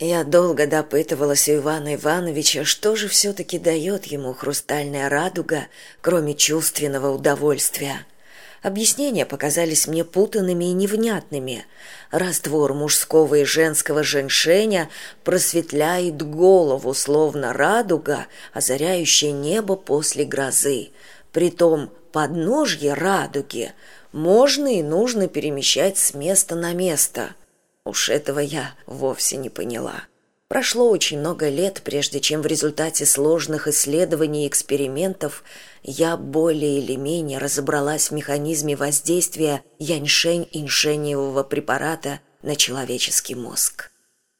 Я долго допытывалась у Ивана Ивановича, что же все-таки дает ему хрустальная радуга, кроме чувственного удовольствия. Объяснения показались мне путанными и невнятными. Раствор мужского и женского женьшеня просветляет голову, словно радуга, озаряющая небо после грозы. Притом подножье радуги можно и нужно перемещать с места на место – Уж этого я вовсе не поняла. Прошло очень много лет, прежде чем в результате сложных исследований и экспериментов я более или менее разобралась в механизме воздействия яньшень-иншениевого препарата на человеческий мозг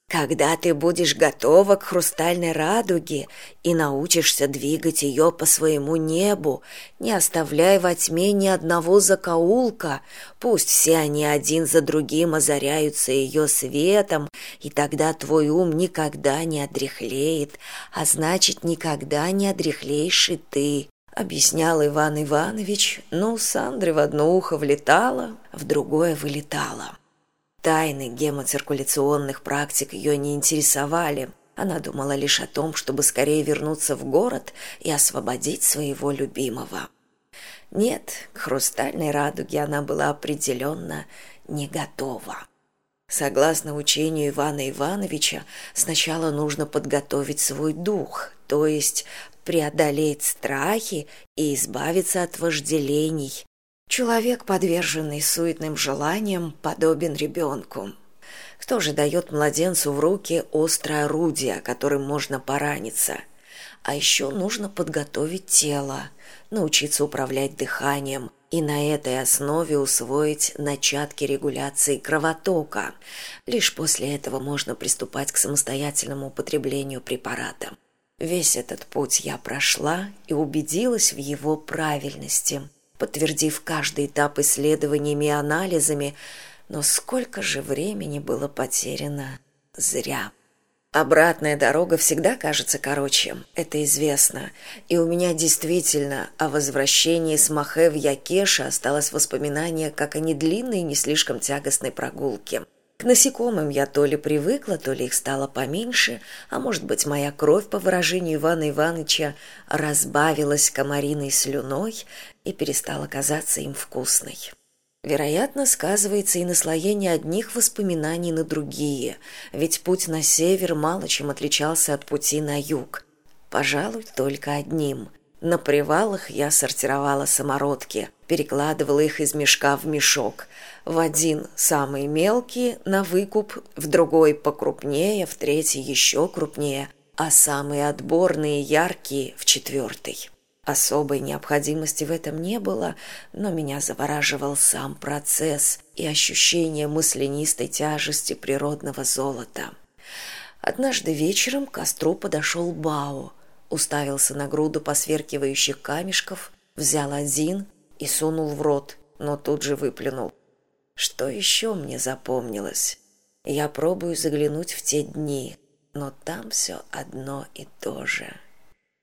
когда ты будешь готова к хрустальной радуге и научишься двигать ее по своему небу не оставляя во тьме ни одного закоулка. Пусть все они один за другим озаряются ее светом и тогда твой ум никогда не одряхлеет а значит никогда не одряхлеешь и ты объяснял иван иванович. Но у сандры в одно ухо влетало в другое вылетало Тайны гемоциркуляционных практик ее не интересовали. Она думала лишь о том, чтобы скорее вернуться в город и освободить своего любимого. Нет, к хрустальной радуге она была определенно не готова. Согласно учению Ивана Ивановича, сначала нужно подготовить свой дух, то есть преодолеть страхи и избавиться от вожделений, Человек, подверженный суетным желаниям, подобен ребенку. Кто же дает младенцу в руки острое орудие, которым можно пораниться? А еще нужно подготовить тело, научиться управлять дыханием и на этой основе усвоить начатки регуляции кровотока. Лишь после этого можно приступать к самостоятельному употреблению препарата. Весь этот путь я прошла и убедилась в его правильности – подтвердив каждый этап исследованиями и анализами, но сколько же времени было потеряно зря. Обратная дорога всегда кажется короче, это известно, и у меня действительно о возвращении с Махе в Якеша осталось воспоминание как о недлинной и не слишком тягостной прогулке – насекомым я то ли привыкла, то ли их стало поменьше, а может быть, моя кровь, по выражению Ивана Ивановича, разбавилась комариной слюной и перестала казаться им вкусной. Вероятно, сказывается и наслоение одних воспоминаний на другие, ведь путь на север мало чем отличался от пути на юг. Пожалуй, только одним – на привалах я сортировала самородки, перекладывала их из мешка в мешок. В один самый мелкий на выкуп, в другой покрупнее, в третий еще крупнее, а самые отборные яркие в четвертый. Особой необходимости в этом не было, но меня завораживал сам процесс и ощущение мысленистой тяжести природного золота. Однажды вечером к костру подошел Бао – уставился на груду посверкивающих камешков, взял один и сунул в рот, но тут же выплюнул. Что еще мне запомнилось? Я пробую заглянуть в те дни, но там все одно и то же.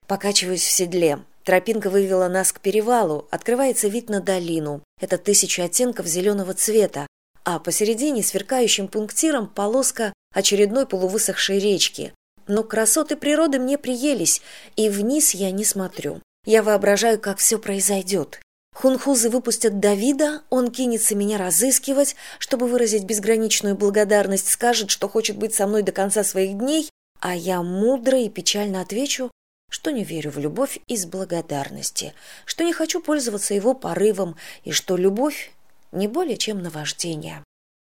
Покачиваюсь в седле. Тропинка вывела нас к перевалу, открывается вид на долину. Это тысяча оттенков зеленого цвета, а посередине сверкающим пунктиром полоска очередной полувысохшей речки но красоты природы мне приелись и вниз я не смотрю. Я воображаю как все произойдет хунхузы выпустят давида он кинется меня разыскивать чтобы выразить безграничную благодарность скажет что хочет быть со мной до конца своих дней а я мудро и печально отвечу что не верю в любовь из благодарности что не хочу пользоваться его порывом и что любовь не более чем наваждение.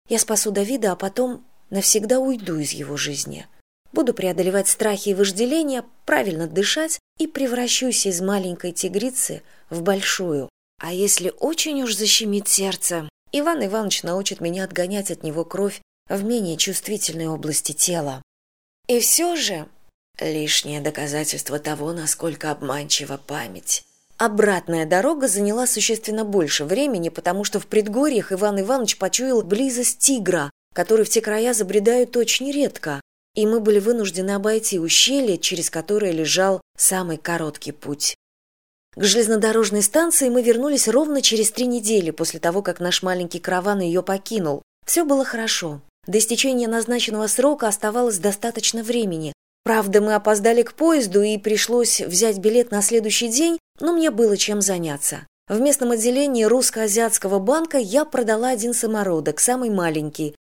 Я спасу давида а потом навсегда уйду из его жизни буду преодолевать страхи и вожделения правильно дышать и превращусь из маленькой тигрицы в большую. А если очень уж защемит сердце иван иванович научит меня отгонять от него кровь в менее чувствительной области тела. И все же лишнее доказательство того насколько обманчива память. Обратная дорога заняла существенно больше времени, потому что в предгорьях Иван Иванович почуял близость тигра, который в те края забредают очень редко и мы были вынуждены обойти ущелье, через которое лежал самый короткий путь. К железнодорожной станции мы вернулись ровно через три недели после того, как наш маленький караван ее покинул. Все было хорошо. До истечения назначенного срока оставалось достаточно времени. Правда, мы опоздали к поезду и пришлось взять билет на следующий день, но мне было чем заняться. В местном отделении русско-азиатского банка я продала один самородок, самый маленький,